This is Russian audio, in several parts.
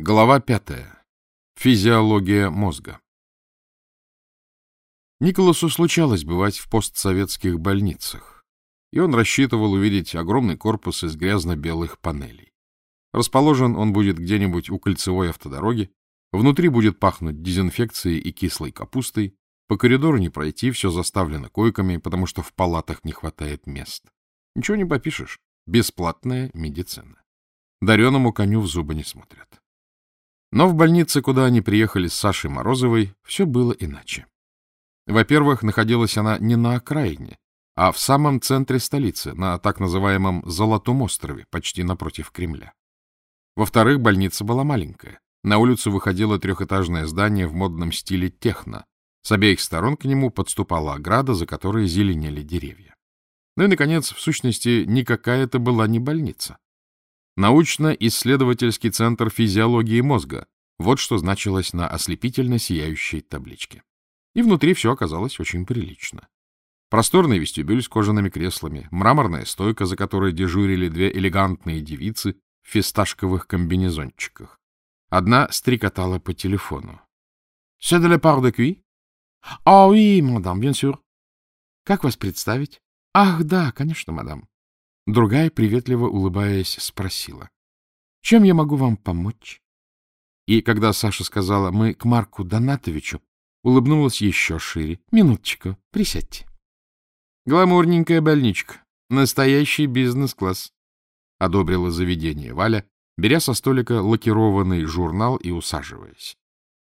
Глава пятая. Физиология мозга. Николасу случалось бывать в постсоветских больницах, и он рассчитывал увидеть огромный корпус из грязно-белых панелей. Расположен он будет где-нибудь у кольцевой автодороги, внутри будет пахнуть дезинфекцией и кислой капустой, по коридору не пройти, все заставлено койками, потому что в палатах не хватает мест. Ничего не попишешь, бесплатная медицина. Дареному коню в зубы не смотрят. Но в больнице, куда они приехали с Сашей Морозовой, все было иначе. Во-первых, находилась она не на окраине, а в самом центре столицы, на так называемом Золотом острове, почти напротив Кремля. Во-вторых, больница была маленькая. На улицу выходило трехэтажное здание в модном стиле техно. С обеих сторон к нему подступала ограда, за которой зеленели деревья. Ну и, наконец, в сущности, никакая это была не больница. Научно-исследовательский центр физиологии мозга. Вот что значилось на ослепительно сияющей табличке. И внутри все оказалось очень прилично. Просторный вестибюль с кожаными креслами, мраморная стойка, за которой дежурили две элегантные девицы в фисташковых комбинезончиках. Одна стрекотала по телефону. — C'est de la part de qui? — Ah oui, madame, bien sûr. — Как вас представить? — Ах, да, конечно, мадам. Другая, приветливо улыбаясь, спросила. — Чем я могу вам помочь? И когда Саша сказала «мы к Марку Донатовичу», улыбнулась еще шире. — Минуточку, присядьте. — Гламурненькая больничка. Настоящий бизнес-класс. — одобрила заведение Валя, беря со столика лакированный журнал и усаживаясь.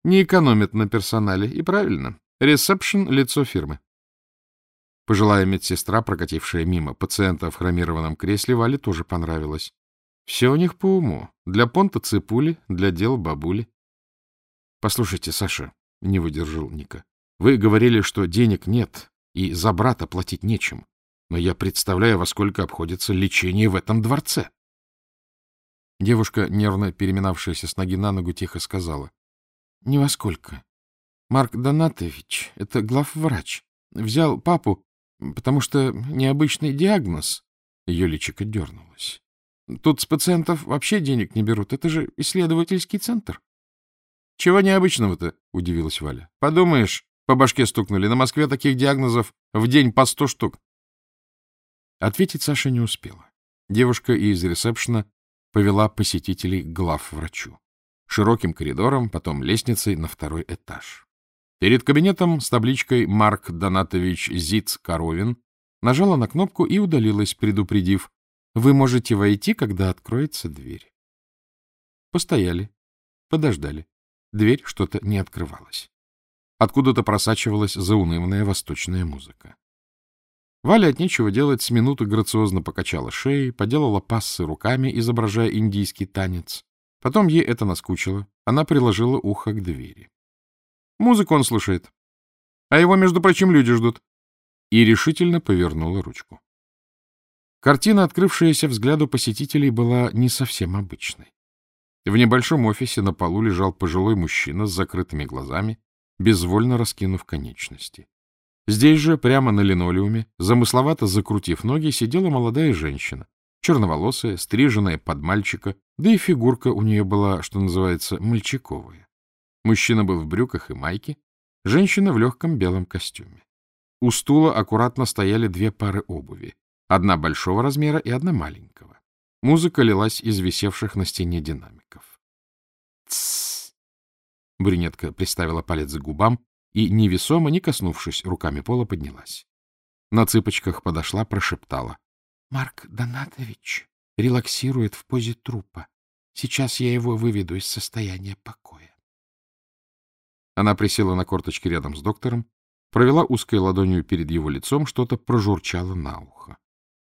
Не экономят на персонале, и правильно. Ресепшн — лицо фирмы. Пожилая медсестра, прокатившая мимо пациента в хромированном кресле, Вале тоже понравилось. Все у них по уму. Для понта ципули, для дел бабули. — Послушайте, Саша, — не выдержал Ника, — вы говорили, что денег нет, и за брата платить нечем. Но я представляю, во сколько обходится лечение в этом дворце. Девушка, нервно переминавшаяся с ноги на ногу, тихо сказала. — Не во сколько. Марк Донатович, это главврач, взял папу потому что необычный диагноз. Ее личико дернулось. Тут с пациентов вообще денег не берут. Это же исследовательский центр. — Чего необычного-то? — удивилась Валя. — Подумаешь, по башке стукнули. На Москве таких диагнозов в день по сто штук. Ответить Саша не успела. Девушка из ресепшена повела посетителей к главврачу. Широким коридором, потом лестницей на второй этаж. Перед кабинетом с табличкой «Марк Донатович Зиц-Коровин» нажала на кнопку и удалилась, предупредив «Вы можете войти, когда откроется дверь». Постояли, подождали. Дверь что-то не открывалась. Откуда-то просачивалась заунывная восточная музыка. Валя от нечего делать с минуты грациозно покачала шеей, поделала пассы руками, изображая индийский танец. Потом ей это наскучило. Она приложила ухо к двери. Музыку он слушает. А его, между прочим, люди ждут. И решительно повернула ручку. Картина, открывшаяся взгляду посетителей, была не совсем обычной. В небольшом офисе на полу лежал пожилой мужчина с закрытыми глазами, безвольно раскинув конечности. Здесь же, прямо на линолеуме, замысловато закрутив ноги, сидела молодая женщина, черноволосая, стриженная под мальчика, да и фигурка у нее была, что называется, мальчиковая. Мужчина был в брюках и майке, женщина в легком белом костюме. У стула аккуратно стояли две пары обуви, одна большого размера и одна маленького. Музыка лилась из висевших на стене динамиков. «Тссс!» Брюнетка приставила палец к губам и, невесомо, не коснувшись руками пола, поднялась. На цыпочках подошла, прошептала. — Марк Донатович релаксирует в позе трупа. Сейчас я его выведу из состояния покоя. Она присела на корточки рядом с доктором, провела узкой ладонью перед его лицом, что-то прожурчало на ухо.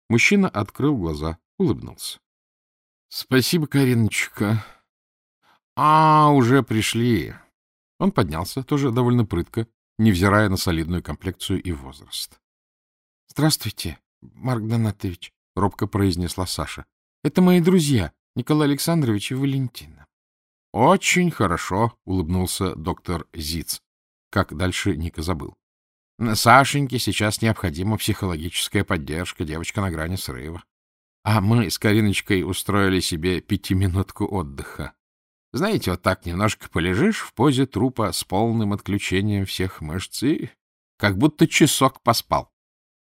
Мужчина открыл глаза, улыбнулся. — Спасибо, Кариночка. — А, уже пришли. Он поднялся, тоже довольно прытко, невзирая на солидную комплекцию и возраст. — Здравствуйте, Марк Донатович, — робко произнесла Саша. — Это мои друзья, Николай Александрович и Валентина. — Очень хорошо, — улыбнулся доктор Зиц. Как дальше Ника забыл. — Сашеньке сейчас необходима психологическая поддержка, девочка на грани срыва. А мы с Кариночкой устроили себе пятиминутку отдыха. Знаете, вот так немножко полежишь в позе трупа с полным отключением всех мышц и как будто часок поспал.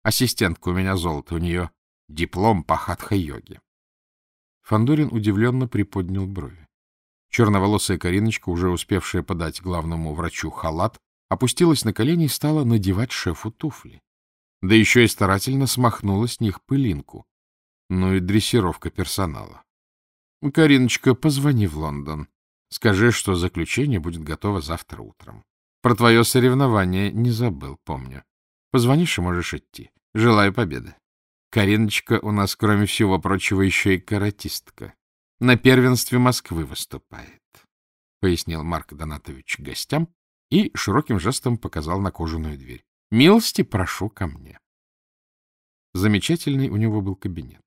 Ассистентка у меня золото, у нее диплом по хатха-йоге. Фандорин удивленно приподнял брови. Черноволосая Кариночка, уже успевшая подать главному врачу халат, опустилась на колени и стала надевать шефу туфли. Да еще и старательно смахнула с них пылинку. Ну и дрессировка персонала. — Кариночка, позвони в Лондон. Скажи, что заключение будет готово завтра утром. Про твое соревнование не забыл, помню. Позвонишь и можешь идти. Желаю победы. Кариночка у нас, кроме всего прочего, еще и каратистка. На первенстве Москвы выступает, — пояснил Марк Донатович гостям и широким жестом показал на кожаную дверь. — Милости прошу ко мне. Замечательный у него был кабинет.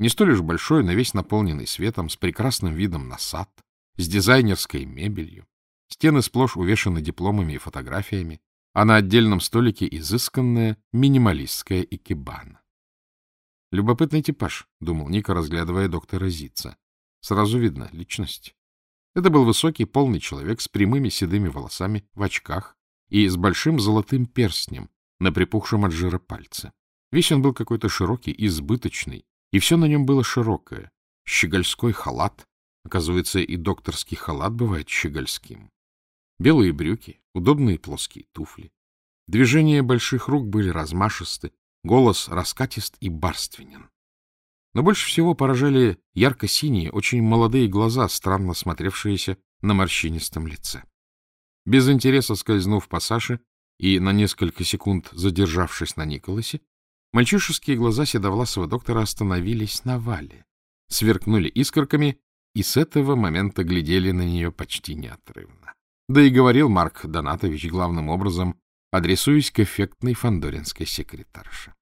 Не столь уж большой, но весь наполненный светом, с прекрасным видом на сад, с дизайнерской мебелью. Стены сплошь увешаны дипломами и фотографиями, а на отдельном столике изысканная минималистская икебана. Любопытный типаж, — думал Ника, разглядывая доктора Зица. Сразу видно — личность. Это был высокий, полный человек с прямыми седыми волосами, в очках и с большим золотым перстнем на припухшем от жира пальце. Весь он был какой-то широкий, избыточный, и все на нем было широкое. Щегольской халат, Оказывается, и докторский халат бывает щегольским. Белые брюки, удобные плоские туфли. Движения больших рук были размашисты, голос раскатист и барственен. Но больше всего поражали ярко-синие, очень молодые глаза, странно смотревшиеся на морщинистом лице. Без интереса скользнув по Саше и на несколько секунд задержавшись на Николасе, мальчишеские глаза седовласого доктора остановились на Вале, сверкнули искорками и с этого момента глядели на нее почти неотрывно. Да и говорил Марк Донатович главным образом, адресуясь к эффектной фандоринской секретарше.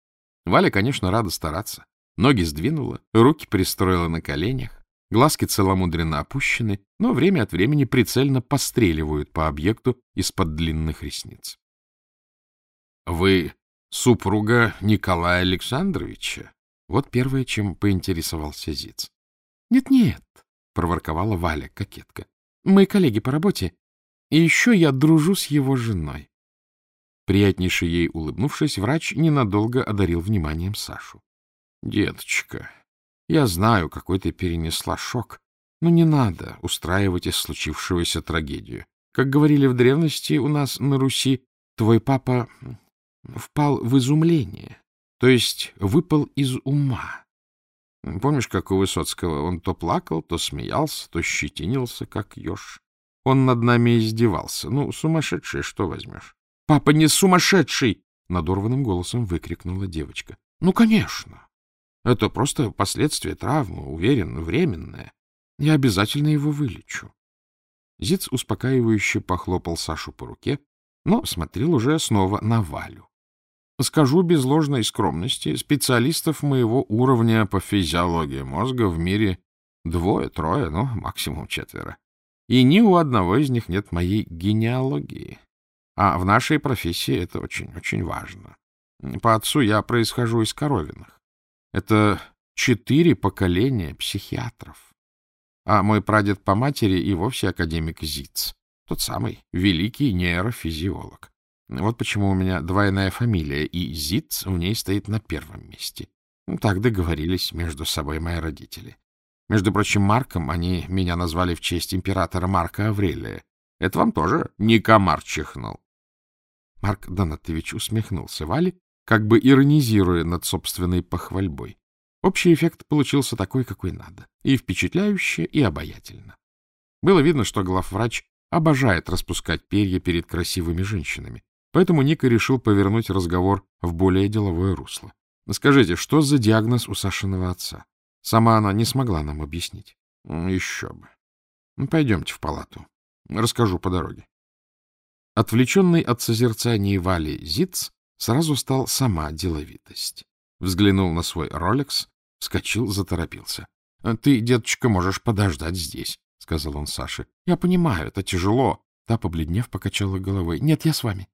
Валя, конечно, рада стараться. Ноги сдвинула, руки пристроила на коленях, глазки целомудренно опущены, но время от времени прицельно постреливают по объекту из-под длинных ресниц. — Вы супруга Николая Александровича? Вот первое, чем поинтересовался Зиц. Нет, — Нет-нет, — проворковала Валя, кокетка. — Мы коллеги по работе, и еще я дружу с его женой. Приятнейше ей улыбнувшись, врач ненадолго одарил вниманием Сашу. — Деточка, я знаю, какой ты перенесла шок, но не надо устраивать из случившегося трагедию. Как говорили в древности у нас на Руси, твой папа впал в изумление, то есть выпал из ума. Помнишь, как у Высоцкого? Он то плакал, то смеялся, то щетинился, как еж. Он над нами издевался. Ну, сумасшедший, что возьмешь? — Папа не сумасшедший! — надорванным голосом выкрикнула девочка. — Ну, конечно. Это просто последствия травмы, уверен, временное. Я обязательно его вылечу. Зиц успокаивающе похлопал Сашу по руке, но смотрел уже снова на Валю. Скажу без ложной скромности, специалистов моего уровня по физиологии мозга в мире двое-трое, ну, максимум четверо. И ни у одного из них нет моей генеалогии. А в нашей профессии это очень-очень важно. По отцу я происхожу из Коровиных. Это четыре поколения психиатров. А мой прадед по матери и вовсе академик Зиц, тот самый великий нейрофизиолог. Вот почему у меня двойная фамилия, и Зиц у ней стоит на первом месте. Ну, так договорились между собой мои родители. Между прочим, Марком они меня назвали в честь императора Марка Аврелия. Это вам тоже не комар чихнул. Марк Донатович усмехнулся Вале, как бы иронизируя над собственной похвальбой. Общий эффект получился такой, какой надо. И впечатляюще, и обаятельно. Было видно, что главврач обожает распускать перья перед красивыми женщинами. Поэтому Ника решил повернуть разговор в более деловое русло. Скажите, что за диагноз у Сашиного отца? Сама она не смогла нам объяснить. Еще бы. Пойдемте в палату. Расскажу по дороге. Отвлеченный от созерцания Вали Зиц сразу стал сама деловитость. Взглянул на свой ролекс, вскочил, заторопился. — Ты, деточка, можешь подождать здесь, — сказал он Саше. — Я понимаю, это тяжело. Та, побледнев, покачала головой. — Нет, я с вами.